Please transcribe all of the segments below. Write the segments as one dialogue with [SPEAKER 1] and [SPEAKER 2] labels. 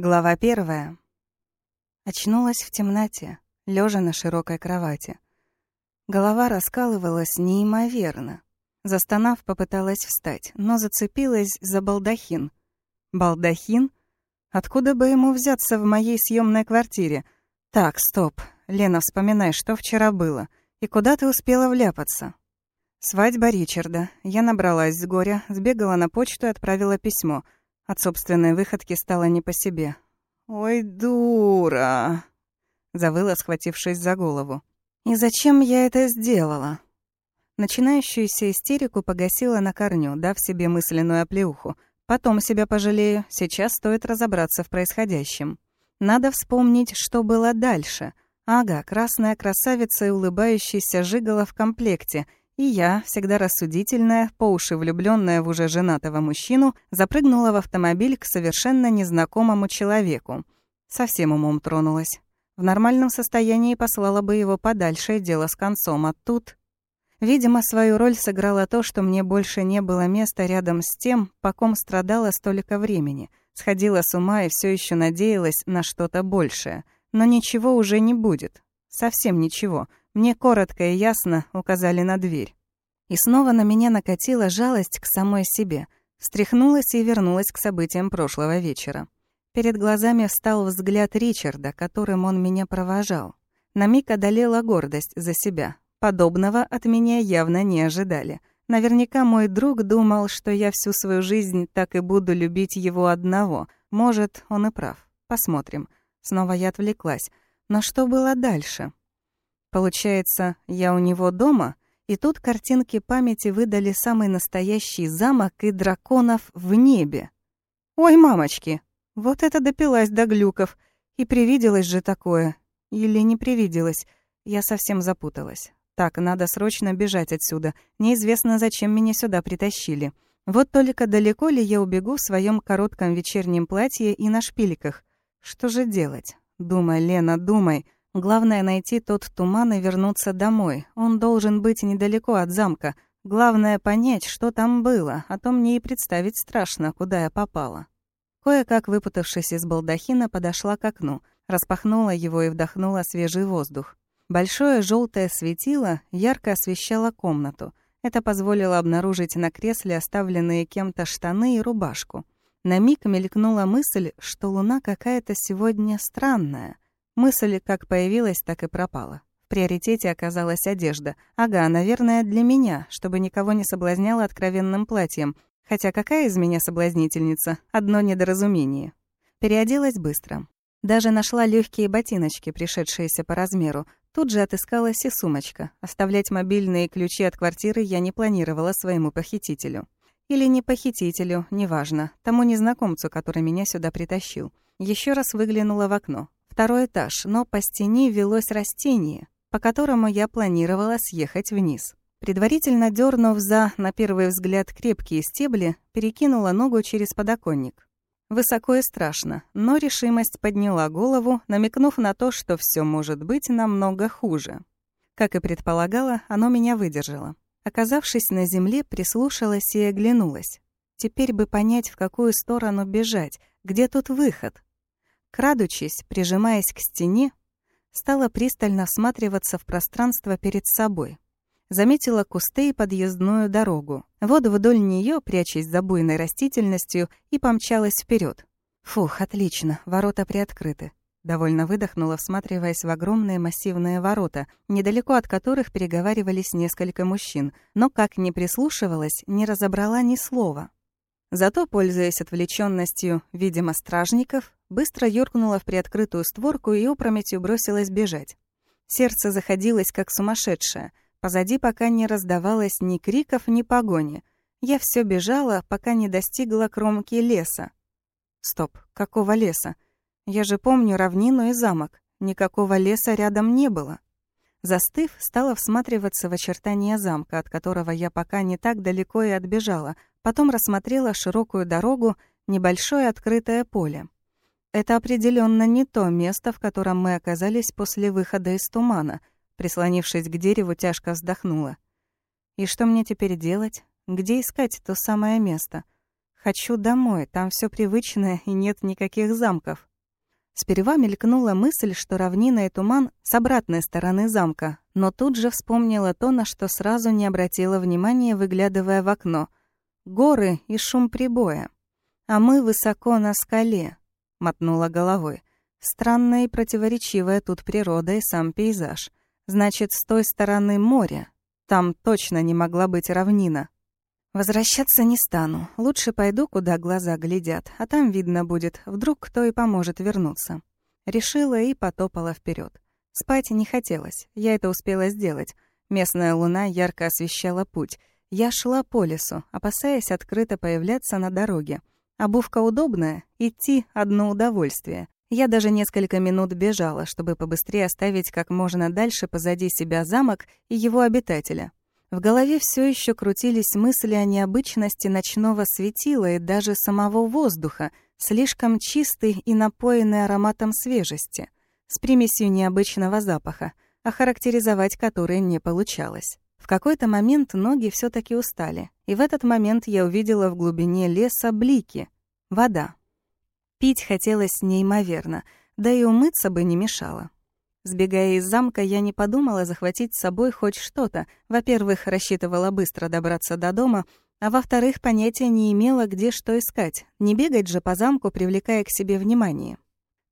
[SPEAKER 1] Глава первая. Очнулась в темноте, лежа на широкой кровати. Голова раскалывалась неимоверно. Застонав, попыталась встать, но зацепилась за балдахин. Балдахин? Откуда бы ему взяться в моей съемной квартире? Так, стоп. Лена, вспоминай, что вчера было. И куда ты успела вляпаться? Свадьба Ричарда. Я набралась с горя, сбегала на почту и отправила письмо — от собственной выходки стало не по себе. «Ой, дура!» — завыла, схватившись за голову. «И зачем я это сделала?» Начинающуюся истерику погасила на корню, дав себе мысленную оплеуху. Потом себя пожалею, сейчас стоит разобраться в происходящем. Надо вспомнить, что было дальше. Ага, красная красавица и улыбающийся жигала в комплекте — и я, всегда рассудительная, по уши влюбленная в уже женатого мужчину, запрыгнула в автомобиль к совершенно незнакомому человеку. Совсем умом тронулась. В нормальном состоянии послала бы его подальше, дело с концом, а тут... Видимо, свою роль сыграло то, что мне больше не было места рядом с тем, по ком страдала столько времени. Сходила с ума и все еще надеялась на что-то большее. Но ничего уже не будет. Совсем ничего. Мне коротко и ясно указали на дверь. И снова на меня накатила жалость к самой себе. Встряхнулась и вернулась к событиям прошлого вечера. Перед глазами встал взгляд Ричарда, которым он меня провожал. На миг одолела гордость за себя. Подобного от меня явно не ожидали. Наверняка мой друг думал, что я всю свою жизнь так и буду любить его одного. Может, он и прав. Посмотрим. Снова я отвлеклась. Но что было дальше? Получается, я у него дома, и тут картинки памяти выдали самый настоящий замок и драконов в небе. Ой, мамочки, вот это допилась до глюков. И привиделось же такое. Или не привиделось. Я совсем запуталась. Так, надо срочно бежать отсюда. Неизвестно, зачем меня сюда притащили. Вот только далеко ли я убегу в своем коротком вечернем платье и на шпильках? Что же делать? Думай, Лена, думай. Главное — найти тот туман и вернуться домой. Он должен быть недалеко от замка. Главное — понять, что там было, а то мне и представить страшно, куда я попала. Кое-как выпутавшись из балдахина, подошла к окну, распахнула его и вдохнула свежий воздух. Большое желтое светило ярко освещало комнату. Это позволило обнаружить на кресле оставленные кем-то штаны и рубашку. На миг мелькнула мысль, что луна какая-то сегодня странная — Мысль как появилась, так и пропала. В приоритете оказалась одежда. Ага, наверное, для меня, чтобы никого не соблазняла откровенным платьем. Хотя какая из меня соблазнительница? Одно недоразумение. Переоделась быстро. Даже нашла легкие ботиночки, пришедшиеся по размеру. Тут же отыскалась и сумочка. Оставлять мобильные ключи от квартиры я не планировала своему похитителю. Или не похитителю, неважно, тому незнакомцу, который меня сюда притащил. Еще раз выглянула в окно второй этаж, но по стене велось растение, по которому я планировала съехать вниз. Предварительно дернув за, на первый взгляд, крепкие стебли, перекинула ногу через подоконник. Высоко и страшно, но решимость подняла голову, намекнув на то, что все может быть намного хуже. Как и предполагала, оно меня выдержало. Оказавшись на земле, прислушалась и оглянулась. Теперь бы понять, в какую сторону бежать, где тут выход. Крадучись, прижимаясь к стене, стала пристально всматриваться в пространство перед собой. Заметила кусты и подъездную дорогу. Вот вдоль нее, прячась за буйной растительностью, и помчалась вперед. Фух, отлично, ворота приоткрыты. Довольно выдохнула, всматриваясь в огромные массивные ворота, недалеко от которых переговаривались несколько мужчин, но, как ни прислушивалась, не разобрала ни слова. Зато, пользуясь отвлеченностью, видимо, стражников, быстро юркнула в приоткрытую створку и опрометью бросилась бежать. Сердце заходилось, как сумасшедшее. Позади пока не раздавалось ни криков, ни погони. Я все бежала, пока не достигла кромки леса. Стоп, какого леса? Я же помню равнину и замок. Никакого леса рядом не было. Застыв, стала всматриваться в очертания замка, от которого я пока не так далеко и отбежала, потом рассмотрела широкую дорогу, небольшое открытое поле. Это определенно не то место, в котором мы оказались после выхода из тумана. Прислонившись к дереву, тяжко вздохнула. И что мне теперь делать? Где искать то самое место? Хочу домой, там все привычное и нет никаких замков. Сперва мелькнула мысль, что равнина и туман с обратной стороны замка, но тут же вспомнила то, на что сразу не обратила внимания, выглядывая в окно. Горы и шум прибоя. А мы высоко на скале, мотнула головой. Странная и противоречивая тут природа и сам пейзаж. Значит, с той стороны море. Там точно не могла быть равнина. Возвращаться не стану. Лучше пойду, куда глаза глядят, а там видно будет, вдруг кто и поможет вернуться. Решила и потопала вперед. Спать не хотелось, я это успела сделать. Местная луна ярко освещала путь. Я шла по лесу, опасаясь открыто появляться на дороге. Обувка удобная, идти — одно удовольствие. Я даже несколько минут бежала, чтобы побыстрее оставить как можно дальше позади себя замок и его обитателя. В голове все еще крутились мысли о необычности ночного светила и даже самого воздуха, слишком чистый и напоенный ароматом свежести, с примесью необычного запаха, охарактеризовать который не получалось. Какой-то момент ноги все таки устали, и в этот момент я увидела в глубине леса блики — вода. Пить хотелось неимоверно, да и умыться бы не мешало. Сбегая из замка, я не подумала захватить с собой хоть что-то. Во-первых, рассчитывала быстро добраться до дома, а во-вторых, понятия не имела, где что искать. Не бегать же по замку, привлекая к себе внимание.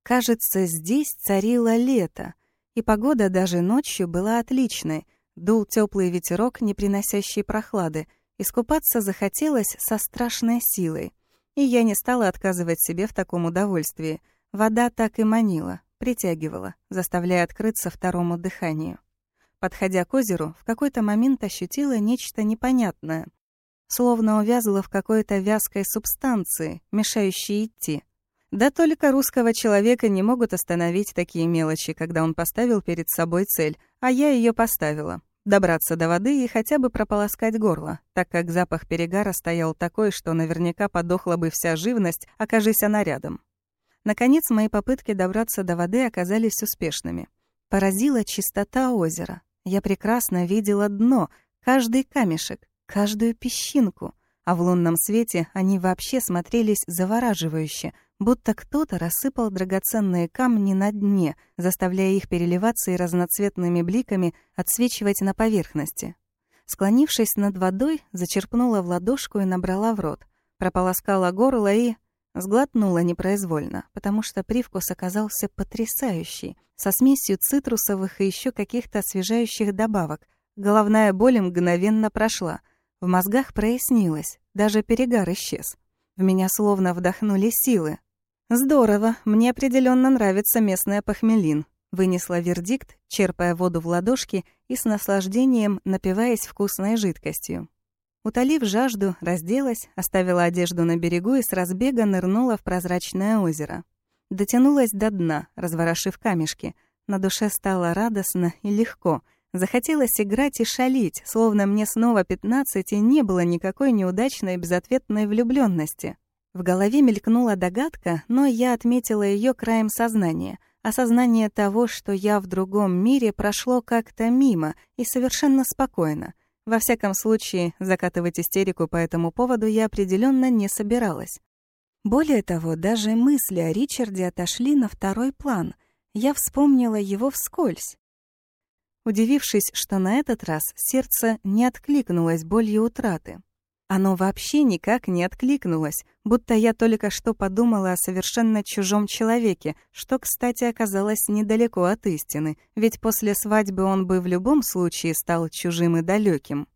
[SPEAKER 1] Кажется, здесь царило лето, и погода даже ночью была отличной. Дул теплый ветерок, не приносящий прохлады. Искупаться захотелось со страшной силой. И я не стала отказывать себе в таком удовольствии. Вода так и манила притягивала, заставляя открыться второму дыханию. Подходя к озеру, в какой-то момент ощутила нечто непонятное, словно увязла в какой-то вязкой субстанции, мешающей идти. Да только русского человека не могут остановить такие мелочи, когда он поставил перед собой цель, а я ее поставила. Добраться до воды и хотя бы прополоскать горло, так как запах перегара стоял такой, что наверняка подохла бы вся живность, окажись она рядом. Наконец, мои попытки добраться до воды оказались успешными. Поразила чистота озера. Я прекрасно видела дно, каждый камешек, каждую песчинку, а в лунном свете они вообще смотрелись завораживающе, будто кто-то рассыпал драгоценные камни на дне, заставляя их переливаться и разноцветными бликами отсвечивать на поверхности. Склонившись над водой, зачерпнула в ладошку и набрала в рот. Прополоскала горло и Сглотнула непроизвольно, потому что привкус оказался потрясающий, со смесью цитрусовых и еще каких-то освежающих добавок. Головная боль мгновенно прошла. В мозгах прояснилось, даже перегар исчез. В меня словно вдохнули силы. «Здорово, мне определенно нравится местная похмелин», вынесла вердикт, черпая воду в ладошки и с наслаждением напиваясь вкусной жидкостью. Утолив жажду, разделась, оставила одежду на берегу и с разбега нырнула в прозрачное озеро. Дотянулась до дна, разворошив камешки. На душе стало радостно и легко. Захотелось играть и шалить, словно мне снова пятнадцать и не было никакой неудачной безответной влюбленности. В голове мелькнула догадка, но я отметила ее краем сознания. Осознание того, что я в другом мире, прошло как-то мимо и совершенно спокойно — во всяком случае, закатывать истерику по этому поводу я определенно не собиралась. Более того, даже мысли о Ричарде отошли на второй план. Я вспомнила его вскользь. Удивившись, что на этот раз сердце не откликнулось болью утраты. Оно вообще никак не откликнулось, будто я только что подумала о совершенно чужом человеке, что, кстати, оказалось недалеко от истины, ведь после свадьбы он бы в любом случае стал чужим и далеким.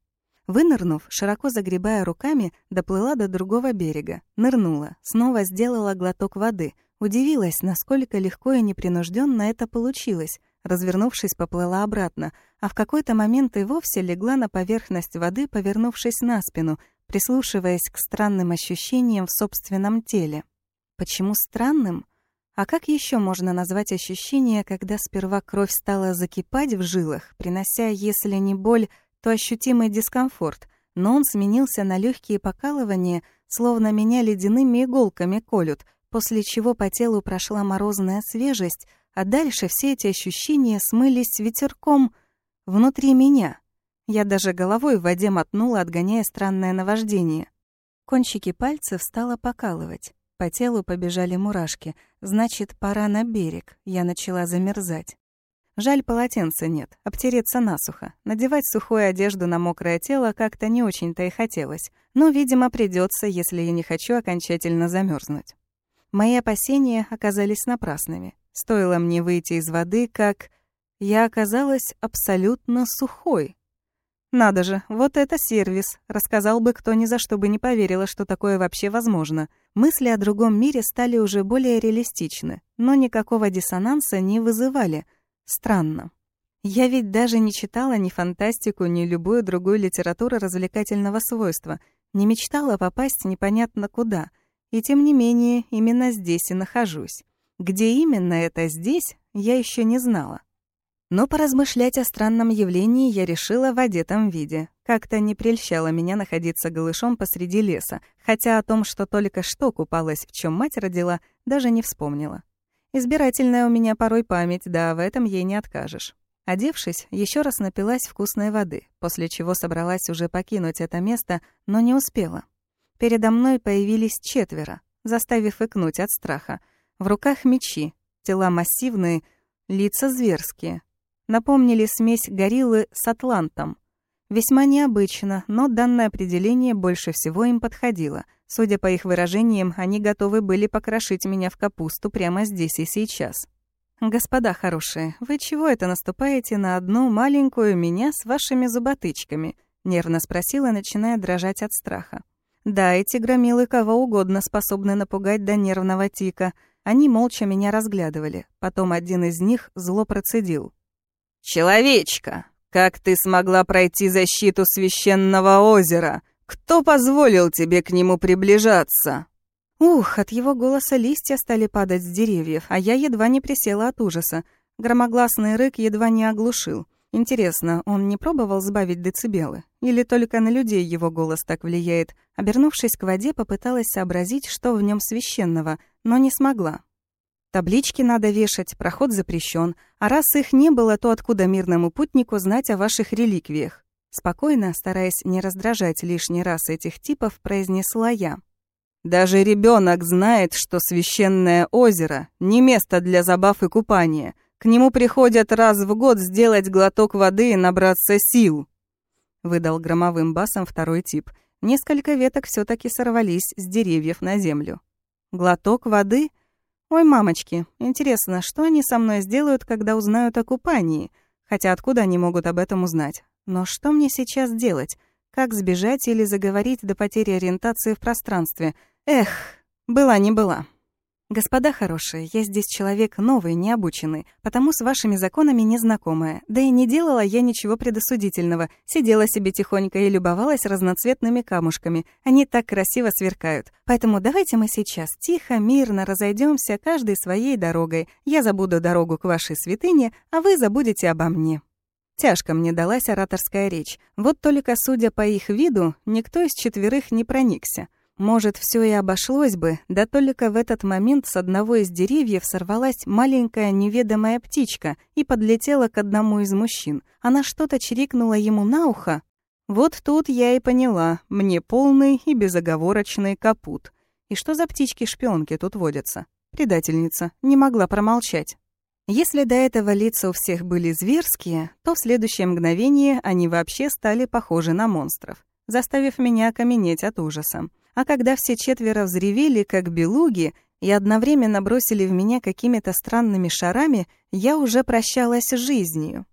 [SPEAKER 1] Вынырнув, широко загребая руками, доплыла до другого берега, нырнула, снова сделала глоток воды, удивилась, насколько легко и непринужденно это получилось, развернувшись, поплыла обратно, а в какой-то момент и вовсе легла на поверхность воды, повернувшись на спину, прислушиваясь к странным ощущениям в собственном теле. Почему странным? А как еще можно назвать ощущение, когда сперва кровь стала закипать в жилах, принося, если не боль, то ощутимый дискомфорт, но он сменился на легкие покалывания, словно меня ледяными иголками колют, после чего по телу прошла морозная свежесть, а дальше все эти ощущения смылись ветерком внутри меня. Я даже головой в воде мотнула, отгоняя странное наваждение. Кончики пальцев стало покалывать. По телу побежали мурашки. Значит, пора на берег. Я начала замерзать. Жаль, полотенца нет, обтереться насухо. Надевать сухую одежду на мокрое тело как-то не очень-то и хотелось. Но, видимо, придется, если я не хочу окончательно замерзнуть. Мои опасения оказались напрасными. Стоило мне выйти из воды, как... Я оказалась абсолютно сухой. Надо же, вот это сервис. Рассказал бы кто ни за что бы не поверила, что такое вообще возможно. Мысли о другом мире стали уже более реалистичны, но никакого диссонанса не вызывали — Странно. Я ведь даже не читала ни фантастику, ни любую другую литературу развлекательного свойства, не мечтала попасть непонятно куда, и тем не менее именно здесь и нахожусь. Где именно это здесь, я еще не знала. Но поразмышлять о странном явлении я решила в одетом виде. Как-то не прельщало меня находиться голышом посреди леса, хотя о том, что только что купалась, в чем мать родила, даже не вспомнила. Избирательная у меня порой память, да, в этом ей не откажешь. Одевшись, еще раз напилась вкусной воды, после чего собралась уже покинуть это место, но не успела. Передо мной появились четверо, заставив икнуть от страха. В руках мечи, тела массивные, лица зверские. Напомнили смесь гориллы с атлантом. Весьма необычно, но данное определение больше всего им подходило — Судя по их выражениям, они готовы были покрошить меня в капусту прямо здесь и сейчас. «Господа хорошие, вы чего это наступаете на одну маленькую меня с вашими зуботычками?» — нервно спросила, начиная дрожать от страха. «Да, эти громилы кого угодно способны напугать до нервного тика. Они молча меня разглядывали. Потом один из них зло процедил. «Человечка, как ты смогла пройти защиту священного озера? Кто позволил тебе к нему приближаться?» Ух, от его голоса листья стали падать с деревьев, а я едва не присела от ужаса. Громогласный рык едва не оглушил. Интересно, он не пробовал сбавить децибелы? Или только на людей его голос так влияет? Обернувшись к воде, попыталась сообразить, что в нем священного, но не смогла. Таблички надо вешать, проход запрещен, а раз их не было, то откуда мирному путнику знать о ваших реликвиях? Спокойно, стараясь не раздражать лишний раз этих типов, произнесла я. «Даже ребенок знает, что священное озеро — не место для забав и купания. К нему приходят раз в год сделать глоток воды и набраться сил», — выдал громовым басом второй тип. Несколько веток все таки сорвались с деревьев на землю. «Глоток воды? Ой, мамочки, интересно, что они со мной сделают, когда узнают о купании? Хотя откуда они могут об этом узнать? Но что мне сейчас делать? Как сбежать или заговорить до потери ориентации в пространстве? Эх, была не была. «Господа хорошие, я здесь человек новый, необученный, потому с вашими законами не знакомая. Да и не делала я ничего предосудительного. Сидела себе тихонько и любовалась разноцветными камушками. Они так красиво сверкают. Поэтому давайте мы сейчас тихо, мирно разойдемся каждой своей дорогой. Я забуду дорогу к вашей святыне, а вы забудете обо мне». Тяжко мне далась ораторская речь. Вот только, судя по их виду, никто из четверых не проникся. Может, все и обошлось бы, да только в этот момент с одного из деревьев сорвалась маленькая неведомая птичка и подлетела к одному из мужчин. Она что-то чирикнула ему на ухо. Вот тут я и поняла, мне полный и безоговорочный капут. И что за птички-шпионки тут водятся? Предательница, не могла промолчать. Если до этого лица у всех были зверские, то в следующее мгновение они вообще стали похожи на монстров, заставив меня окаменеть от ужаса. А когда все четверо взревели, как белуги, и одновременно бросили в меня какими-то странными шарами, я уже прощалась с жизнью.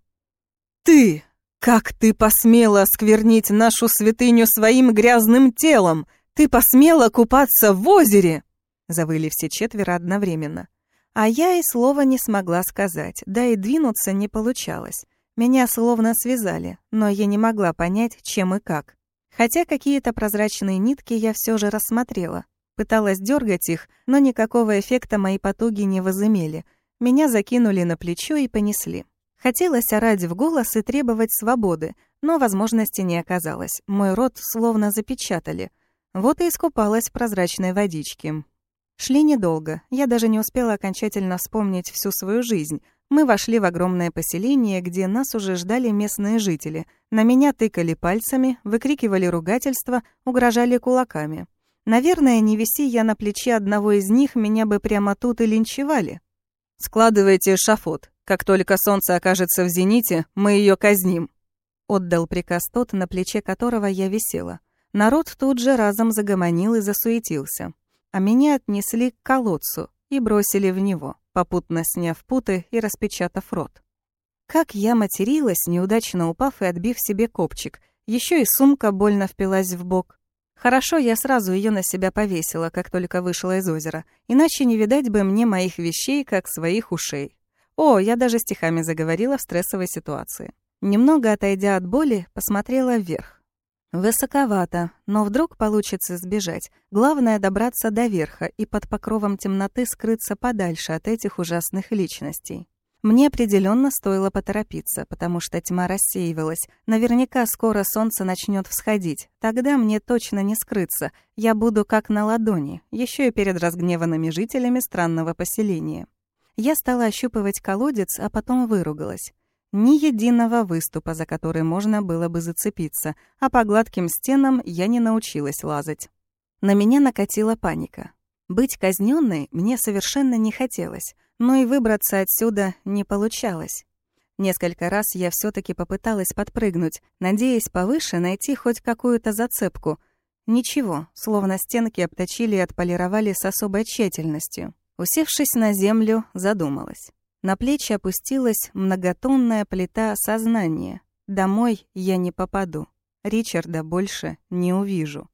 [SPEAKER 1] «Ты! Как ты посмела осквернить нашу святыню своим грязным телом? Ты посмела купаться в озере!» Завыли все четверо одновременно. А я и слова не смогла сказать, да и двинуться не получалось. Меня словно связали, но я не могла понять, чем и как. Хотя какие-то прозрачные нитки я все же рассмотрела. Пыталась дергать их, но никакого эффекта мои потуги не возымели. Меня закинули на плечо и понесли. Хотелось орать в голос и требовать свободы, но возможности не оказалось. Мой рот словно запечатали. Вот и искупалась в прозрачной водичке. Шли недолго. Я даже не успела окончательно вспомнить всю свою жизнь. Мы вошли в огромное поселение, где нас уже ждали местные жители. На меня тыкали пальцами, выкрикивали ругательства, угрожали кулаками. Наверное, не виси я на плече одного из них, меня бы прямо тут и линчевали. «Складывайте шафот. Как только солнце окажется в зените, мы ее казним», — отдал приказ тот, на плече которого я висела. Народ тут же разом загомонил и засуетился. А меня отнесли к колодцу и бросили в него, попутно сняв путы и распечатав рот. Как я материлась, неудачно упав и отбив себе копчик. Еще и сумка больно впилась в бок. Хорошо, я сразу ее на себя повесила, как только вышла из озера. Иначе не видать бы мне моих вещей, как своих ушей. О, я даже стихами заговорила в стрессовой ситуации. Немного отойдя от боли, посмотрела вверх. Высоковато, но вдруг получится сбежать. Главное — добраться до верха и под покровом темноты скрыться подальше от этих ужасных личностей. Мне определенно стоило поторопиться, потому что тьма рассеивалась. Наверняка скоро солнце начнет всходить. Тогда мне точно не скрыться. Я буду как на ладони, еще и перед разгневанными жителями странного поселения. Я стала ощупывать колодец, а потом выругалась. Ни единого выступа, за который можно было бы зацепиться, а по гладким стенам я не научилась лазать. На меня накатила паника. Быть казненной мне совершенно не хотелось но и выбраться отсюда не получалось. Несколько раз я все таки попыталась подпрыгнуть, надеясь повыше найти хоть какую-то зацепку. Ничего, словно стенки обточили и отполировали с особой тщательностью. Усевшись на землю, задумалась. На плечи опустилась многотонная плита сознания. Домой я не попаду. Ричарда больше не увижу.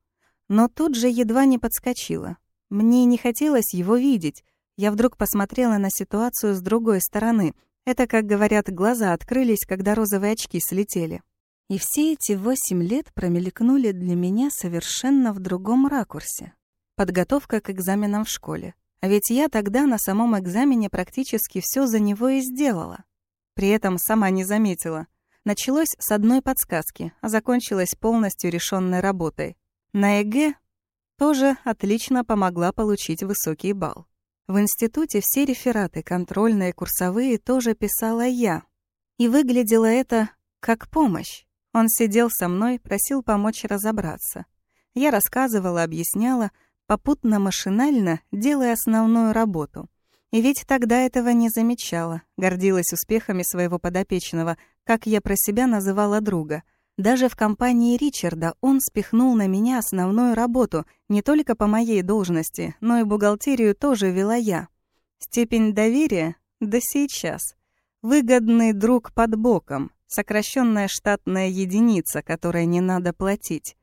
[SPEAKER 1] Но тут же едва не подскочила. Мне не хотелось его видеть, я вдруг посмотрела на ситуацию с другой стороны. Это, как говорят, глаза открылись, когда розовые очки слетели. И все эти восемь лет промелькнули для меня совершенно в другом ракурсе. Подготовка к экзаменам в школе. А ведь я тогда на самом экзамене практически все за него и сделала. При этом сама не заметила. Началось с одной подсказки, а закончилось полностью решенной работой. На ЕГЭ тоже отлично помогла получить высокий балл. В институте все рефераты, контрольные, курсовые, тоже писала я. И выглядело это как помощь. Он сидел со мной, просил помочь разобраться. Я рассказывала, объясняла, попутно машинально делая основную работу. И ведь тогда этого не замечала, гордилась успехами своего подопечного, как я про себя называла друга — даже в компании Ричарда он спихнул на меня основную работу, не только по моей должности, но и бухгалтерию тоже вела я. Степень доверия? Да сейчас. Выгодный друг под боком, сокращенная штатная единица, которой не надо платить.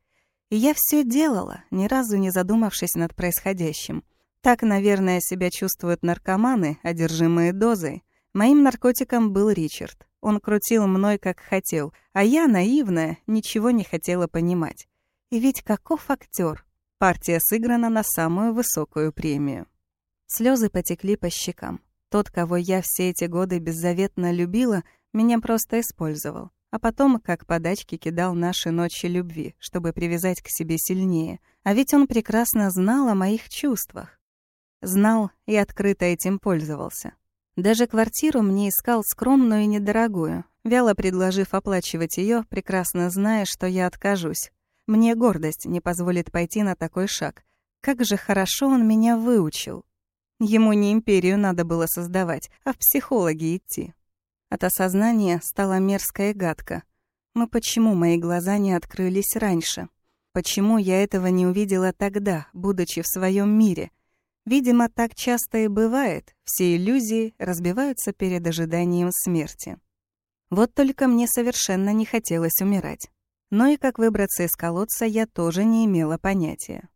[SPEAKER 1] И я все делала, ни разу не задумавшись над происходящим. Так, наверное, себя чувствуют наркоманы, одержимые дозой. Моим наркотиком был Ричард. Он крутил мной, как хотел, а я, наивная, ничего не хотела понимать. И ведь каков актер? Партия сыграна на самую высокую премию. Слезы потекли по щекам. Тот, кого я все эти годы беззаветно любила, меня просто использовал. А потом, как подачки, кидал наши ночи любви, чтобы привязать к себе сильнее. А ведь он прекрасно знал о моих чувствах. Знал и открыто этим пользовался. Даже квартиру мне искал скромную и недорогую, вяло предложив оплачивать ее, прекрасно зная, что я откажусь. Мне гордость не позволит пойти на такой шаг. Как же хорошо он меня выучил. Ему не империю надо было создавать, а в психологи идти. От осознания стало мерзко и гадко. Но почему мои глаза не открылись раньше? Почему я этого не увидела тогда, будучи в своем мире — Видимо, так часто и бывает. Все иллюзии разбиваются перед ожиданием смерти. Вот только мне совершенно не хотелось умирать. Но и как выбраться из колодца я тоже не имела понятия.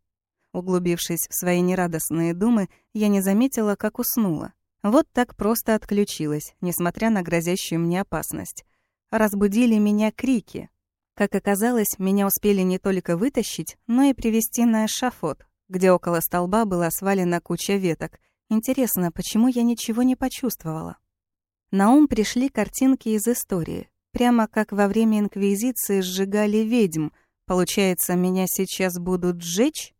[SPEAKER 1] Углубившись в свои нерадостные думы, я не заметила, как уснула. Вот так просто отключилась, несмотря на грозящую мне опасность. Разбудили меня крики. Как оказалось, меня успели не только вытащить, но и привести на эшафот, где около столба была свалена куча веток. Интересно, почему я ничего не почувствовала? На ум пришли картинки из истории. Прямо как во время Инквизиции сжигали ведьм. Получается, меня сейчас будут сжечь?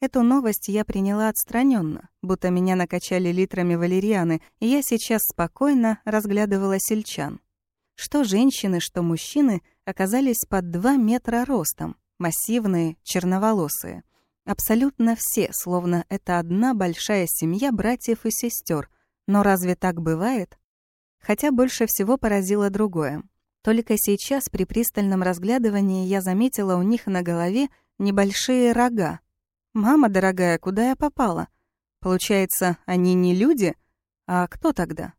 [SPEAKER 1] Эту новость я приняла отстраненно, будто меня накачали литрами валерианы, и я сейчас спокойно разглядывала сельчан. Что женщины, что мужчины оказались под два метра ростом, массивные, черноволосые — Абсолютно все, словно это одна большая семья братьев и сестер. Но разве так бывает? Хотя больше всего поразило другое. Только сейчас при пристальном разглядывании я заметила у них на голове небольшие рога. «Мама дорогая, куда я попала? Получается, они не люди? А кто тогда?»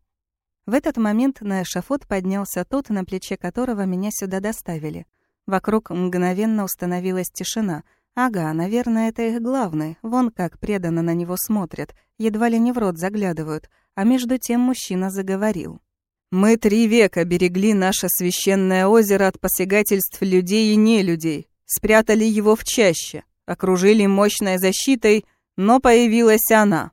[SPEAKER 1] В этот момент на эшафот поднялся тот, на плече которого меня сюда доставили. Вокруг мгновенно установилась тишина — Ага, наверное, это их главный. Вон как преданно на него смотрят, едва ли не в рот заглядывают. А между тем мужчина заговорил. «Мы три века берегли наше священное озеро от посягательств людей и нелюдей, спрятали его в чаще, окружили мощной защитой, но появилась она».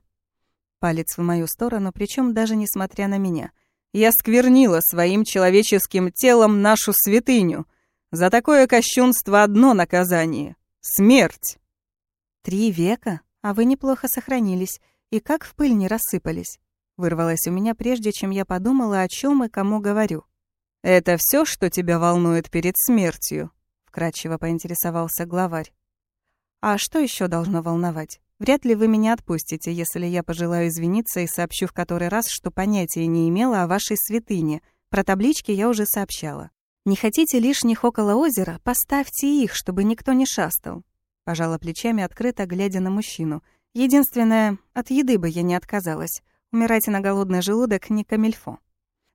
[SPEAKER 1] Палец в мою сторону, причем даже несмотря на меня. «Я сквернила своим человеческим телом нашу святыню. За такое кощунство одно наказание Смерть!» «Три века? А вы неплохо сохранились. И как в пыль не рассыпались?» Вырвалось у меня, прежде чем я подумала, о чем и кому говорю. «Это все, что тебя волнует перед смертью?» Вкратчиво поинтересовался главарь. «А что еще должно волновать? Вряд ли вы меня отпустите, если я пожелаю извиниться и сообщу в который раз, что понятия не имела о вашей святыне. Про таблички я уже сообщала. «Не хотите лишних около озера? Поставьте их, чтобы никто не шастал». Пожала плечами, открыто глядя на мужчину. «Единственное, от еды бы я не отказалась. Умирать на голодный желудок не камильфо».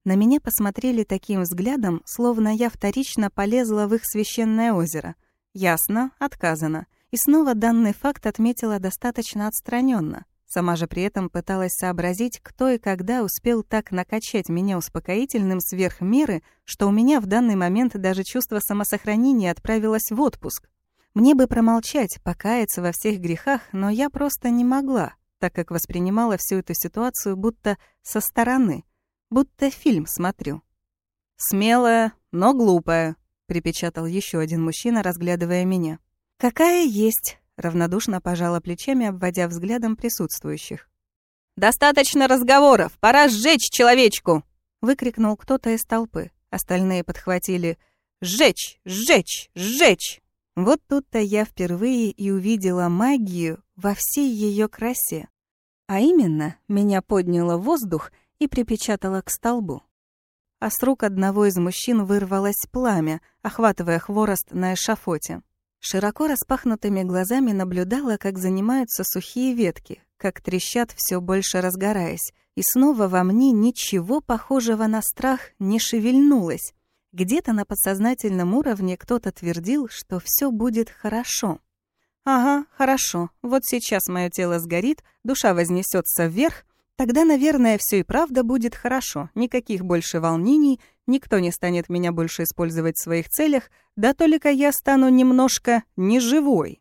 [SPEAKER 1] На меня посмотрели таким взглядом, словно я вторично полезла в их священное озеро. Ясно, отказано. И снова данный факт отметила достаточно отстраненно. Сама же при этом пыталась сообразить, кто и когда успел так накачать меня успокоительным сверх меры, что у меня в данный момент даже чувство самосохранения отправилось в отпуск. Мне бы промолчать, покаяться во всех грехах, но я просто не могла, так как воспринимала всю эту ситуацию будто со стороны, будто фильм смотрю. «Смелая, но глупая», — припечатал еще один мужчина, разглядывая меня. «Какая есть», Равнодушно пожала плечами, обводя взглядом присутствующих. «Достаточно разговоров! Пора сжечь человечку!» Выкрикнул кто-то из толпы. Остальные подхватили «Сжечь! Сжечь! Сжечь!» Вот тут-то я впервые и увидела магию во всей ее красе. А именно, меня подняло воздух и припечатало к столбу. А с рук одного из мужчин вырвалось пламя, охватывая хворост на эшафоте. Широко распахнутыми глазами наблюдала, как занимаются сухие ветки, как трещат все больше разгораясь, и снова во мне ничего похожего на страх не шевельнулось. Где-то на подсознательном уровне кто-то твердил, что все будет хорошо. Ага, хорошо. Вот сейчас мое тело сгорит, душа вознесется вверх, Тогда, наверное, все и правда будет хорошо. Никаких больше волнений, никто не станет меня больше использовать в своих целях, да только я стану немножко неживой.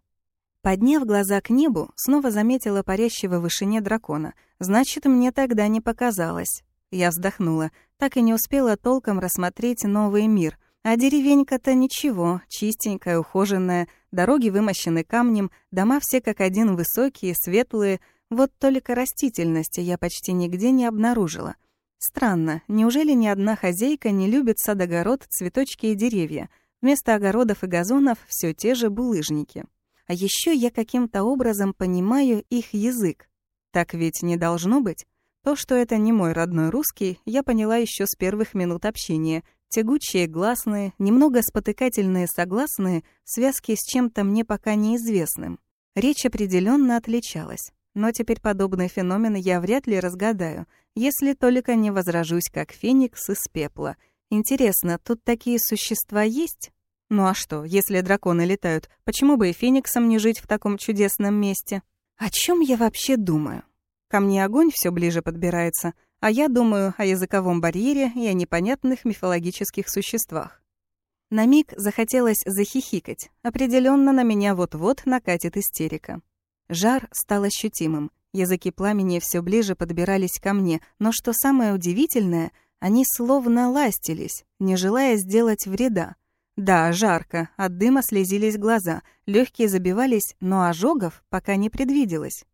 [SPEAKER 1] Подняв глаза к небу, снова заметила парящего в вышине дракона. Значит, мне тогда не показалось. Я вздохнула. Так и не успела толком рассмотреть новый мир. А деревенька-то ничего, чистенькая, ухоженная, дороги вымощены камнем, дома все как один высокие, светлые — вот только растительности я почти нигде не обнаружила. Странно, неужели ни одна хозяйка не любит сад-огород, цветочки и деревья? Вместо огородов и газонов все те же булыжники. А еще я каким-то образом понимаю их язык. Так ведь не должно быть. То, что это не мой родной русский, я поняла еще с первых минут общения. Тягучие гласные, немного спотыкательные согласные, связки с чем-то мне пока неизвестным. Речь определенно отличалась. Но теперь подобный феномен я вряд ли разгадаю, если только не возражусь как феникс из пепла. Интересно, тут такие существа есть? Ну а что, если драконы летают, почему бы и фениксам не жить в таком чудесном месте? О чем я вообще думаю? Ко мне огонь все ближе подбирается, а я думаю о языковом барьере и о непонятных мифологических существах. На миг захотелось захихикать. Определенно на меня вот-вот накатит истерика. Жар стал ощутимым. Языки пламени все ближе подбирались ко мне, но что самое удивительное, они словно ластились, не желая сделать вреда. Да, жарко, от дыма слезились глаза, легкие забивались, но ожогов пока не предвиделось.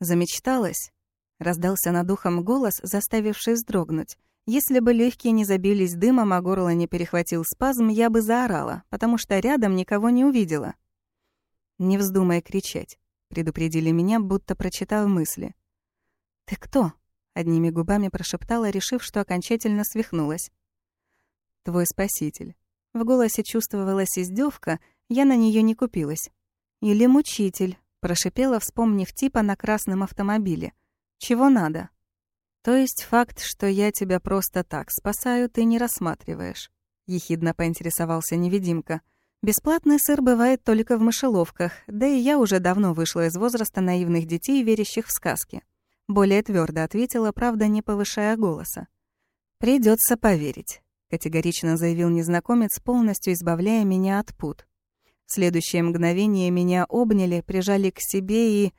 [SPEAKER 1] Замечталась. Раздался над ухом голос, заставивший вздрогнуть. Если бы легкие не забились дымом, а горло не перехватил спазм, я бы заорала, потому что рядом никого не увидела. Не вздумай кричать. Предупредили меня, будто прочитав мысли. «Ты кто?» — одними губами прошептала, решив, что окончательно свихнулась. «Твой спаситель». В голосе чувствовалась издевка, я на нее не купилась. «Или мучитель», — прошипела, вспомнив типа на красном автомобиле. «Чего надо?» «То есть факт, что я тебя просто так спасаю, ты не рассматриваешь?» — ехидно поинтересовался невидимка. «Бесплатный сыр бывает только в мышеловках, да и я уже давно вышла из возраста наивных детей, верящих в сказки». Более твердо ответила, правда, не повышая голоса. Придется поверить», — категорично заявил незнакомец, полностью избавляя меня от пут. В следующее мгновение меня обняли, прижали к себе и...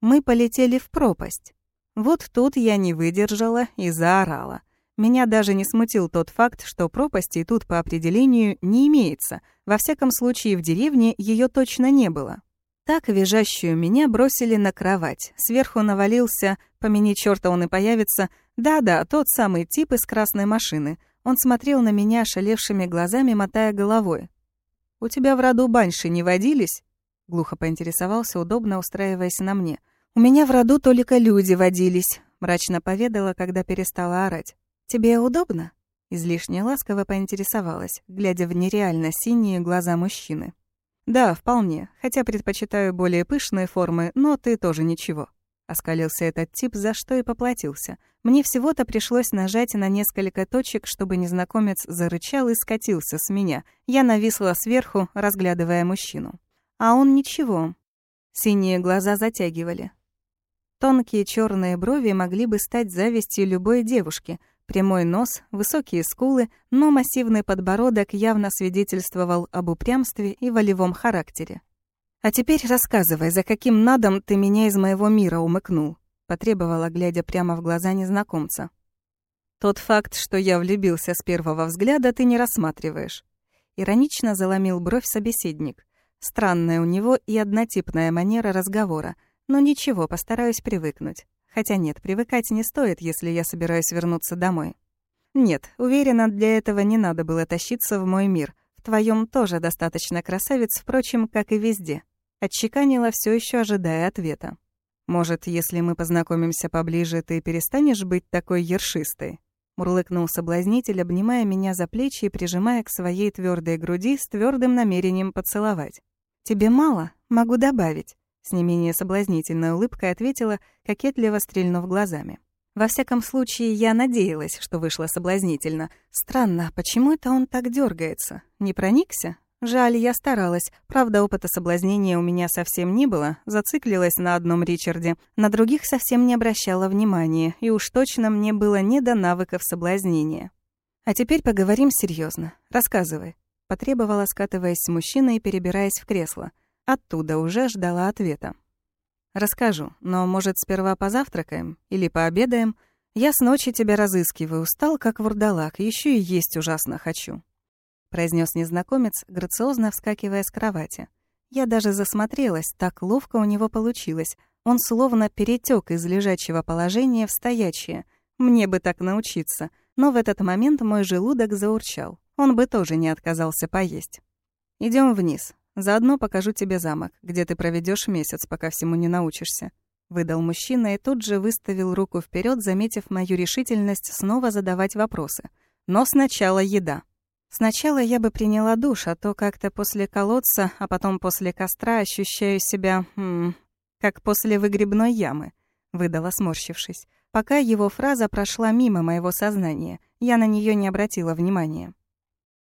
[SPEAKER 1] Мы полетели в пропасть. Вот тут я не выдержала и заорала. Меня даже не смутил тот факт, что пропасти тут по определению не имеется. Во всяком случае, в деревне ее точно не было. Так визжащую меня бросили на кровать. Сверху навалился, помяни чёрта он и появится, да-да, тот самый тип из красной машины. Он смотрел на меня шалевшими глазами, мотая головой. «У тебя в роду баньши не водились?» Глухо поинтересовался, удобно устраиваясь на мне. «У меня в роду только люди водились», — мрачно поведала, когда перестала орать. «Тебе удобно?» Излишне ласково поинтересовалась, глядя в нереально синие глаза мужчины. «Да, вполне, хотя предпочитаю более пышные формы, но ты тоже ничего». Оскалился этот тип, за что и поплатился. Мне всего-то пришлось нажать на несколько точек, чтобы незнакомец зарычал и скатился с меня. Я нависла сверху, разглядывая мужчину. А он ничего. Синие глаза затягивали. Тонкие черные брови могли бы стать завистью любой девушки. Прямой нос, высокие скулы, но массивный подбородок явно свидетельствовал об упрямстве и волевом характере. «А теперь рассказывай, за каким надом ты меня из моего мира умыкнул?» — потребовала, глядя прямо в глаза незнакомца. «Тот факт, что я влюбился с первого взгляда, ты не рассматриваешь». Иронично заломил бровь собеседник. Странная у него и однотипная манера разговора — но ничего, постараюсь привыкнуть. Хотя нет, привыкать не стоит, если я собираюсь вернуться домой. Нет, уверена, для этого не надо было тащиться в мой мир. В твоем тоже достаточно красавец, впрочем, как и везде. Отчеканила все еще ожидая ответа. Может, если мы познакомимся поближе, ты перестанешь быть такой ершистой? Мурлыкнул соблазнитель, обнимая меня за плечи и прижимая к своей твердой груди с твердым намерением поцеловать. «Тебе мало? Могу добавить. С не менее соблазнительной улыбкой ответила, кокетливо стрельнув глазами. Во всяком случае, я надеялась, что вышло соблазнительно. Странно, почему это он так дергается? Не проникся? Жаль, я старалась. Правда, опыта соблазнения у меня совсем не было. Зациклилась на одном Ричарде. На других совсем не обращала внимания. И уж точно мне было не до навыков соблазнения. А теперь поговорим серьезно. Рассказывай. Потребовала, скатываясь с мужчиной и перебираясь в кресло. Оттуда уже ждала ответа. «Расскажу, но, может, сперва позавтракаем или пообедаем? Я с ночи тебя разыскиваю, устал, как вурдалак, еще и есть ужасно хочу», — произнес незнакомец, грациозно вскакивая с кровати. Я даже засмотрелась, так ловко у него получилось. Он словно перетек из лежачего положения в стоячее. Мне бы так научиться. Но в этот момент мой желудок заурчал. Он бы тоже не отказался поесть. Идем вниз. Заодно покажу тебе замок, где ты проведешь месяц, пока всему не научишься», — выдал мужчина и тут же выставил руку вперед, заметив мою решительность снова задавать вопросы. «Но сначала еда». Сначала я бы приняла душ, а то как-то после колодца, а потом после костра ощущаю себя, м как после выгребной ямы, выдала, сморщившись. Пока его фраза прошла мимо моего сознания, я на нее не обратила внимания.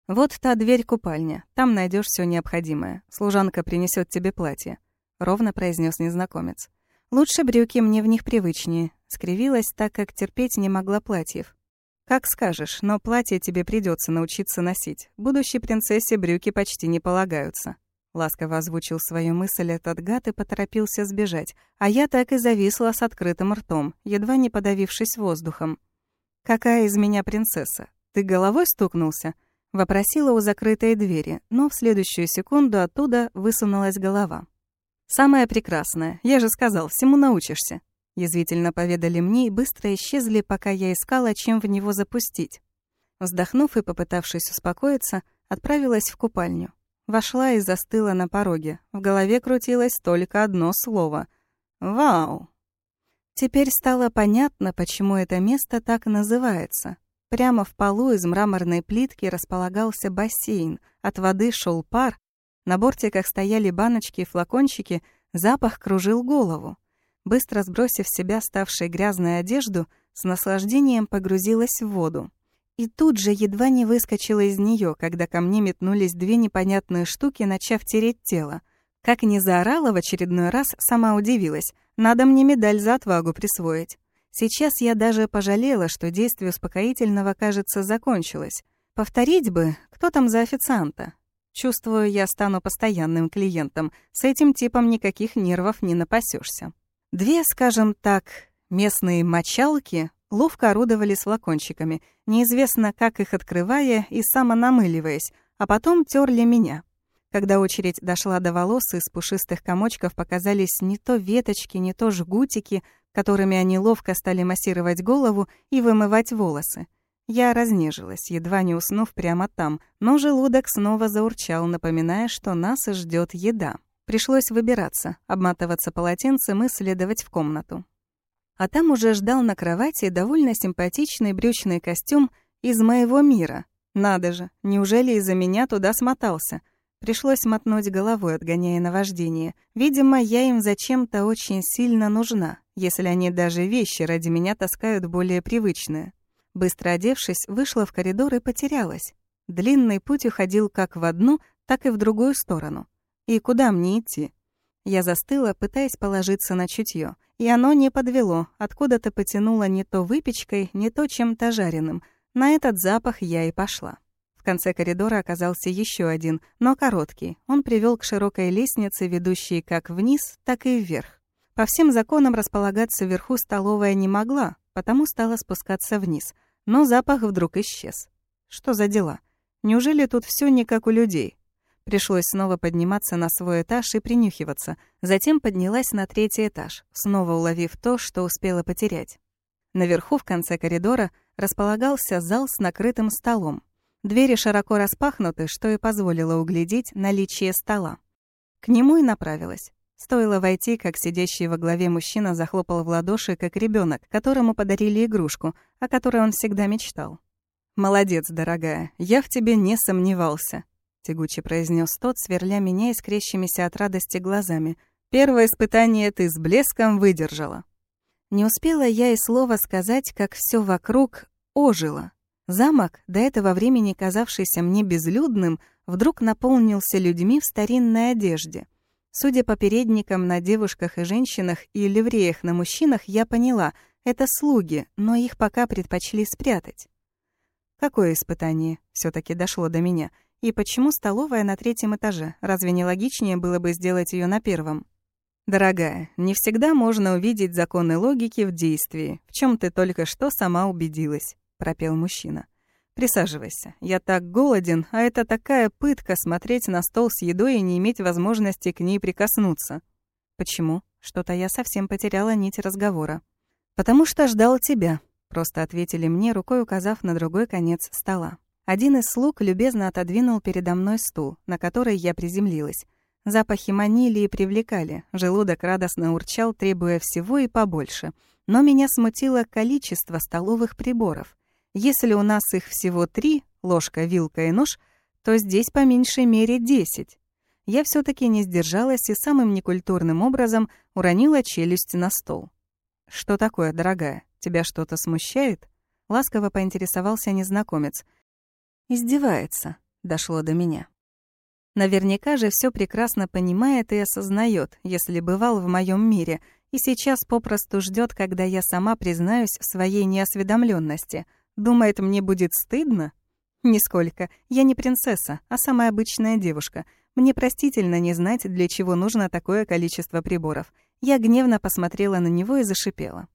[SPEAKER 1] «Вот та дверь купальня. Там найдешь все необходимое. Служанка принесет тебе платье», — ровно произнес незнакомец. «Лучше брюки, мне в них привычнее», — скривилась, так как терпеть не могла платьев. «Как скажешь, но платье тебе придется научиться носить. Будущей принцессе брюки почти не полагаются». Ласково озвучил свою мысль этот гад и поторопился сбежать, а я так и зависла с открытым ртом, едва не подавившись воздухом. «Какая из меня принцесса? Ты головой стукнулся?» Вопросила у закрытой двери, но в следующую секунду оттуда высунулась голова. «Самое прекрасное, я же сказал, всему научишься», язвительно поведали мне и быстро исчезли, пока я искала, чем в него запустить. Вздохнув и попытавшись успокоиться, отправилась в купальню. Вошла и застыла на пороге. В голове крутилось только одно слово. «Вау!» Теперь стало понятно, почему это место так называется. Прямо в полу из мраморной плитки располагался бассейн. От воды шел пар. На бортиках стояли баночки и флакончики. Запах кружил голову. Быстро сбросив с себя ставшей грязной одежду, с наслаждением погрузилась в воду. И тут же едва не выскочила из нее, когда ко мне метнулись две непонятные штуки, начав тереть тело. Как не заорала в очередной раз, сама удивилась. Надо мне медаль за отвагу присвоить. Сейчас я даже пожалела, что действие успокоительного, кажется, закончилось. Повторить бы, кто там за официанта. Чувствую, я стану постоянным клиентом. С этим типом никаких нервов не напасешься. Две, скажем так, местные мочалки ловко орудовали с флакончиками, неизвестно, как их открывая и самонамыливаясь, а потом терли меня. Когда очередь дошла до волос, из пушистых комочков показались не то веточки, не то жгутики, которыми они ловко стали массировать голову и вымывать волосы. Я разнежилась, едва не уснув прямо там, но желудок снова заурчал, напоминая, что нас ждет еда. Пришлось выбираться, обматываться полотенцем и следовать в комнату. А там уже ждал на кровати довольно симпатичный брючный костюм из моего мира. Надо же, неужели из-за меня туда смотался — Пришлось мотнуть головой, отгоняя наваждение. Видимо, я им зачем-то очень сильно нужна, если они даже вещи ради меня таскают более привычные. Быстро одевшись, вышла в коридор и потерялась. Длинный путь уходил как в одну, так и в другую сторону. И куда мне идти? Я застыла, пытаясь положиться на чутье, и оно не подвело, откуда-то потянуло не то выпечкой, не то чем-то жареным. На этот запах я и пошла. В конце коридора оказался еще один, но короткий. Он привел к широкой лестнице, ведущей как вниз, так и вверх. По всем законам располагаться вверху столовая не могла, потому стала спускаться вниз. Но запах вдруг исчез. Что за дела? Неужели тут все не как у людей? Пришлось снова подниматься на свой этаж и принюхиваться. Затем поднялась на третий этаж, снова уловив то, что успела потерять. Наверху, в конце коридора, располагался зал с накрытым столом. Двери широко распахнуты, что и позволило углядеть наличие стола. К нему и направилась. Стоило войти, как сидящий во главе мужчина захлопал в ладоши, как ребенок, которому подарили игрушку, о которой он всегда мечтал. «Молодец, дорогая, я в тебе не сомневался», — тягуче произнес тот, сверля меня искрещимися от радости глазами. «Первое испытание ты с блеском выдержала». Не успела я и слова сказать, как все вокруг ожило. Замок, до этого времени казавшийся мне безлюдным, вдруг наполнился людьми в старинной одежде. Судя по передникам на девушках и женщинах и ливреях на мужчинах, я поняла — это слуги, но их пока предпочли спрятать. Какое испытание все таки дошло до меня? И почему столовая на третьем этаже? Разве не логичнее было бы сделать ее на первом? Дорогая, не всегда можно увидеть законы логики в действии, в чем ты только что сама убедилась пропел мужчина. «Присаживайся. Я так голоден, а это такая пытка смотреть на стол с едой и не иметь возможности к ней прикоснуться». «Почему? Что-то я совсем потеряла нить разговора». «Потому что ждал тебя», — просто ответили мне, рукой указав на другой конец стола. Один из слуг любезно отодвинул передо мной стул, на который я приземлилась. Запахи манили и привлекали, желудок радостно урчал, требуя всего и побольше. Но меня смутило количество столовых приборов. Если у нас их всего три, ложка, вилка и нож, то здесь по меньшей мере десять. Я все таки не сдержалась и самым некультурным образом уронила челюсть на стол. «Что такое, дорогая? Тебя что-то смущает?» Ласково поинтересовался незнакомец. «Издевается», — дошло до меня. Наверняка же все прекрасно понимает и осознает, если бывал в моем мире, и сейчас попросту ждет, когда я сама признаюсь в своей неосведомленности — Думает, мне будет стыдно? Нисколько. Я не принцесса, а самая обычная девушка. Мне простительно не знать, для чего нужно такое количество приборов. Я гневно посмотрела на него и зашипела.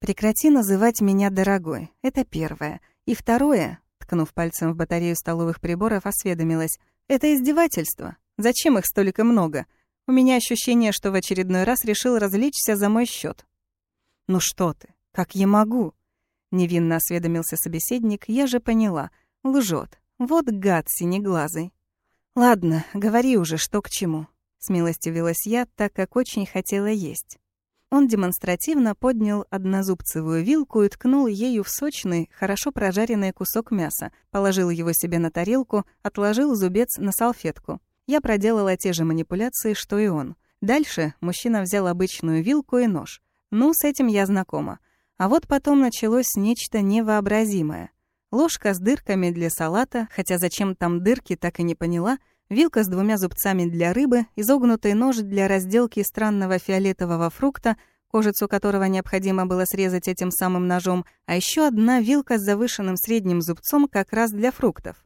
[SPEAKER 1] «Прекрати называть меня дорогой. Это первое. И второе, ткнув пальцем в батарею столовых приборов, осведомилась. Это издевательство. Зачем их столько много? У меня ощущение, что в очередной раз решил развлечься за мой счет. «Ну что ты? Как я могу?» Невинно осведомился собеседник, я же поняла. Лжет. Вот гад синеглазый. «Ладно, говори уже, что к чему», — смилостивилась я, так как очень хотела есть. Он демонстративно поднял однозубцевую вилку и ткнул ею в сочный, хорошо прожаренный кусок мяса, положил его себе на тарелку, отложил зубец на салфетку. Я проделала те же манипуляции, что и он. Дальше мужчина взял обычную вилку и нож. Ну, с этим я знакома. А вот потом началось нечто невообразимое. Ложка с дырками для салата, хотя зачем там дырки, так и не поняла, вилка с двумя зубцами для рыбы, изогнутый нож для разделки странного фиолетового фрукта, кожицу которого необходимо было срезать этим самым ножом, а еще одна вилка с завышенным средним зубцом как раз для фруктов.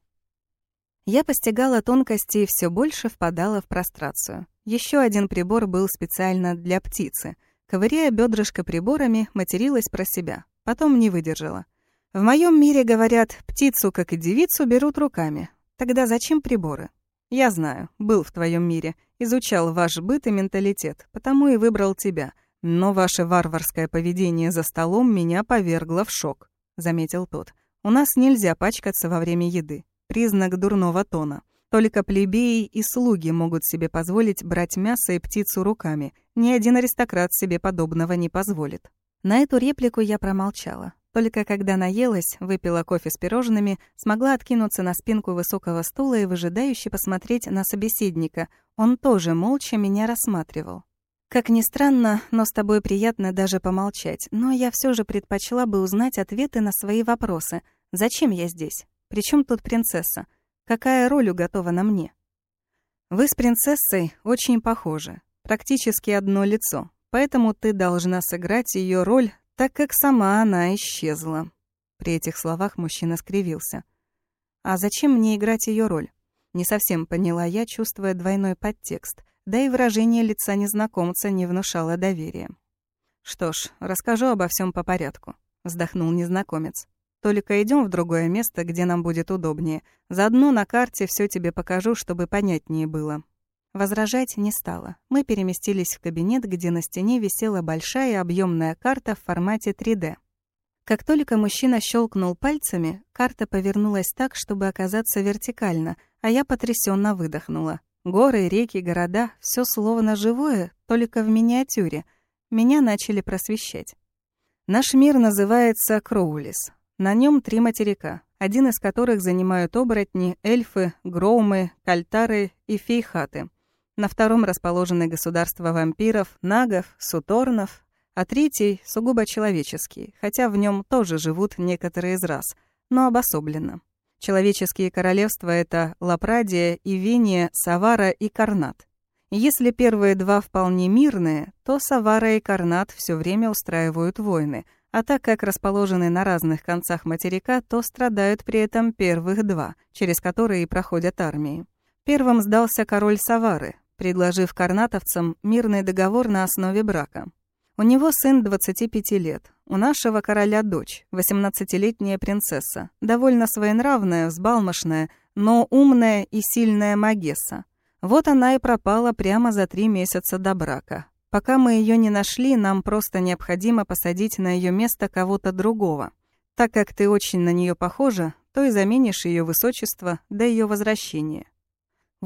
[SPEAKER 1] Я постигала тонкости и все больше впадала в прострацию. Еще один прибор был специально для птицы. Ковыряя бедрышко приборами, материлась про себя. Потом не выдержала. В моем мире, говорят, птицу, как и девицу, берут руками. Тогда зачем приборы? Я знаю, был в твоем мире, изучал ваш быт и менталитет, потому и выбрал тебя. Но ваше варварское поведение за столом меня повергло в шок, заметил тот. У нас нельзя пачкаться во время еды. Признак дурного тона. Только плебеи и слуги могут себе позволить брать мясо и птицу руками. Ни один аристократ себе подобного не позволит. На эту реплику я промолчала. Только когда наелась, выпила кофе с пирожными, смогла откинуться на спинку высокого стула и выжидающе посмотреть на собеседника. Он тоже молча меня рассматривал. Как ни странно, но с тобой приятно даже помолчать, но я все же предпочла бы узнать ответы на свои вопросы. Зачем я здесь? Причем тут принцесса? Какая роль уготована мне? Вы с принцессой очень похожи. Практически одно лицо. Поэтому ты должна сыграть ее роль так как сама она исчезла. При этих словах мужчина скривился. А зачем мне играть ее роль? Не совсем поняла я, чувствуя двойной подтекст, да и выражение лица незнакомца не внушало доверия. Что ж, расскажу обо всем по порядку, вздохнул незнакомец. Только идем в другое место, где нам будет удобнее. Заодно на карте все тебе покажу, чтобы понятнее было. Возражать не стала. Мы переместились в кабинет, где на стене висела большая объемная карта в формате 3D. Как только мужчина щелкнул пальцами, карта повернулась так, чтобы оказаться вертикально, а я потрясенно выдохнула. Горы, реки, города — все словно живое, только в миниатюре. Меня начали просвещать. Наш мир называется Кроулис. На нем три материка, один из которых занимают оборотни, эльфы, гроумы, кальтары и фейхаты. На втором расположены государства вампиров, нагов, суторнов, а третий сугубо человеческий, хотя в нем тоже живут некоторые из рас, но обособленно. Человеческие королевства — это Лапрадия, Ивения, Савара и Карнат. Если первые два вполне мирные, то Савара и Карнат все время устраивают войны, а так как расположены на разных концах материка, то страдают при этом первых два, через которые проходят армии. Первым сдался король Савары, предложив карнатовцам мирный договор на основе брака. У него сын 25 лет, у нашего короля дочь, 18-летняя принцесса, довольно своенравная, взбалмошная, но умная и сильная Магесса. Вот она и пропала прямо за три месяца до брака. Пока мы ее не нашли, нам просто необходимо посадить на ее место кого-то другого. Так как ты очень на нее похожа, то и заменишь ее высочество до ее возвращения.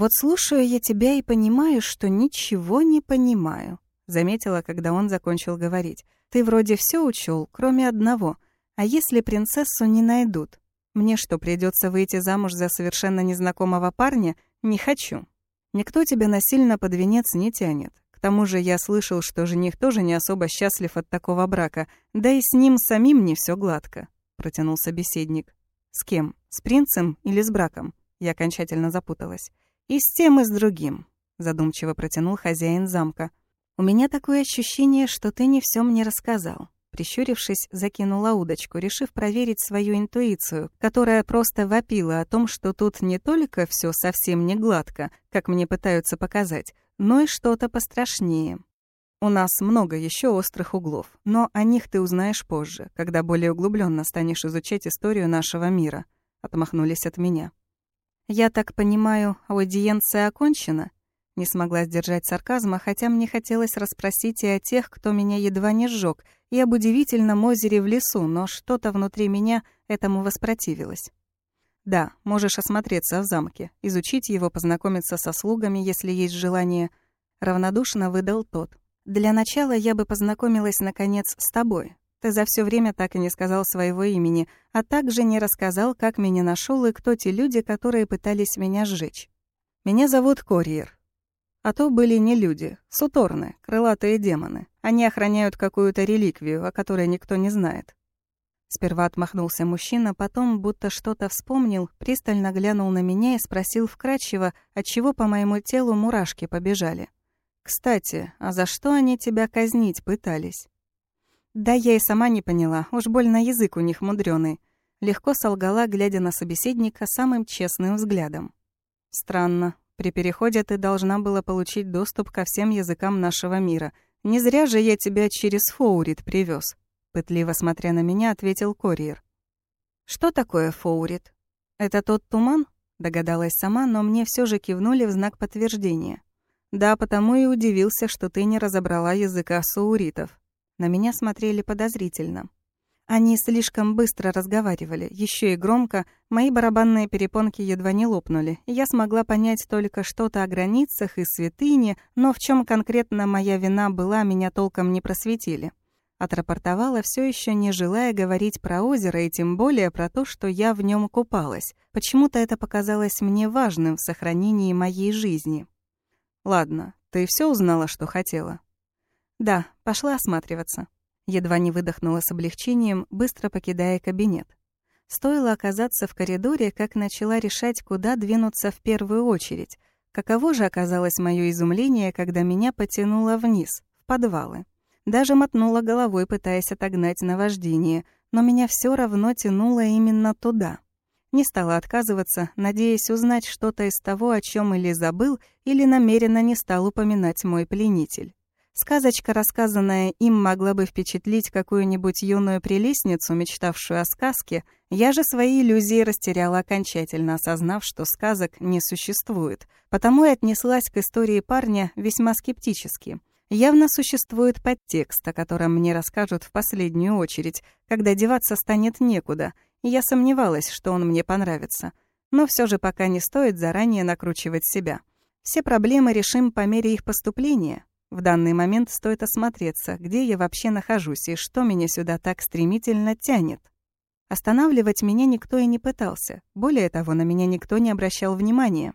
[SPEAKER 1] «Вот слушаю я тебя и понимаю, что ничего не понимаю», — заметила, когда он закончил говорить. «Ты вроде все учел, кроме одного. А если принцессу не найдут? Мне что, придется выйти замуж за совершенно незнакомого парня? Не хочу. Никто тебя насильно под венец не тянет. К тому же я слышал, что жених тоже не особо счастлив от такого брака, да и с ним самим не все гладко», — протянул собеседник. «С кем? С принцем или с браком?» Я окончательно запуталась. «И с тем, и с другим», — задумчиво протянул хозяин замка. «У меня такое ощущение, что ты не все мне рассказал». Прищурившись, закинула удочку, решив проверить свою интуицию, которая просто вопила о том, что тут не только все совсем не гладко, как мне пытаются показать, но и что-то пострашнее. У нас много еще острых углов, но о них ты узнаешь позже, когда более углубленно станешь изучать историю нашего мира. Отмахнулись от меня. «Я так понимаю, аудиенция окончена?» Не смогла сдержать сарказма, хотя мне хотелось расспросить и о тех, кто меня едва не сжег, и об удивительном озере в лесу, но что-то внутри меня этому воспротивилось. Да, можешь осмотреться в замке, изучить его, познакомиться со слугами, если есть желание. Равнодушно выдал тот. Для начала я бы познакомилась, наконец, с тобой. Ты за все время так и не сказал своего имени, а также не рассказал, как меня нашел и кто те люди, которые пытались меня сжечь. Меня зовут Корьер. А то были не люди, суторны, крылатые демоны. Они охраняют какую-то реликвию, о которой никто не знает. Сперва отмахнулся мужчина, потом, будто что-то вспомнил, пристально глянул на меня и спросил вкрадчиво, отчего по моему телу мурашки побежали. «Кстати, а за что они тебя казнить пытались?» «Да я и сама не поняла, уж больно язык у них мудрёный». Легко солгала, глядя на собеседника самым честным взглядом. «Странно. При переходе ты должна была получить доступ ко всем языкам нашего мира. Не зря же я тебя через Фоурит привез. Пытливо смотря на меня, ответил Корьер. «Что такое фоурит? Это тот туман?» Догадалась сама, но мне все же кивнули в знак подтверждения. «Да, потому и удивился, что ты не разобрала языка сауритов». На меня смотрели подозрительно. Они слишком быстро разговаривали, еще и громко, мои барабанные перепонки едва не лопнули, я смогла понять только что-то о границах и святыне, но в чем конкретно моя вина была, меня толком не просветили. Отрапортовала, все еще не желая говорить про озеро и тем более про то, что я в нем купалась. Почему-то это показалось мне важным в сохранении моей жизни. «Ладно, ты все узнала, что хотела?» «Да, пошла осматриваться». Едва не выдохнула с облегчением, быстро покидая кабинет. Стоило оказаться в коридоре, как начала решать, куда двинуться в первую очередь. Каково же оказалось мое изумление, когда меня потянуло вниз, в подвалы. Даже мотнула головой, пытаясь отогнать наваждение, но меня все равно тянуло именно туда. Не стала отказываться, надеясь узнать что-то из того, о чем или забыл, или намеренно не стал упоминать мой пленитель. Сказочка, рассказанная им, могла бы впечатлить какую-нибудь юную прелестницу, мечтавшую о сказке. Я же свои иллюзии растеряла окончательно, осознав, что сказок не существует. Потому и отнеслась к истории парня весьма скептически. Явно существует подтекст, о котором мне расскажут в последнюю очередь, когда деваться станет некуда, и я сомневалась, что он мне понравится. Но все же пока не стоит заранее накручивать себя. Все проблемы решим по мере их поступления. В данный момент стоит осмотреться, где я вообще нахожусь и что меня сюда так стремительно тянет. Останавливать меня никто и не пытался. Более того, на меня никто не обращал внимания.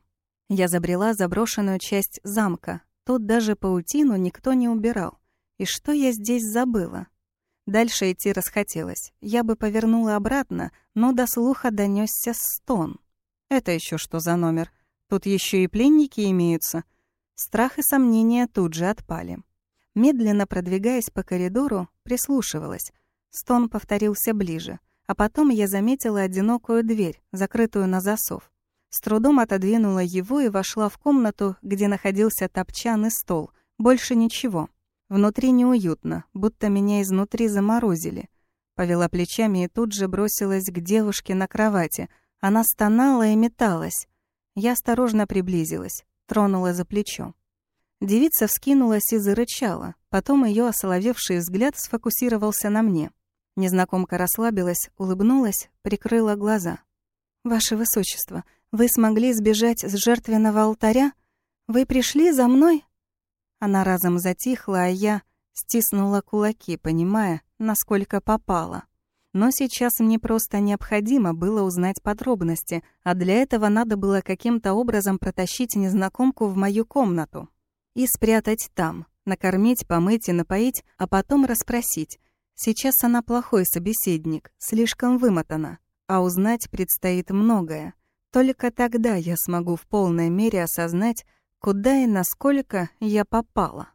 [SPEAKER 1] Я забрела заброшенную часть замка, Тут даже паутину никто не убирал. И что я здесь забыла? Дальше идти расхотелось. Я бы повернула обратно, но до слуха донесся стон. Это еще что за номер? Тут еще и пленники имеются. Страх и сомнения тут же отпали. Медленно продвигаясь по коридору, прислушивалась. Стон повторился ближе, а потом я заметила одинокую дверь, закрытую на засов. С трудом отодвинула его и вошла в комнату, где находился топчан и стол. Больше ничего. Внутри неуютно, будто меня изнутри заморозили. Повела плечами и тут же бросилась к девушке на кровати. Она стонала и металась. Я осторожно приблизилась, тронула за плечо. Девица вскинулась и зарычала. Потом ее осоловевший взгляд сфокусировался на мне. Незнакомка расслабилась, улыбнулась, прикрыла глаза. «Ваше Высочество, вы смогли сбежать с жертвенного алтаря? Вы пришли за мной?» Она разом затихла, а я стиснула кулаки, понимая, насколько попала. Но сейчас мне просто необходимо было узнать подробности, а для этого надо было каким-то образом протащить незнакомку в мою комнату и спрятать там, накормить, помыть и напоить, а потом расспросить. Сейчас она плохой собеседник, слишком вымотана а узнать предстоит многое. Только тогда я смогу в полной мере осознать, куда и насколько я попала.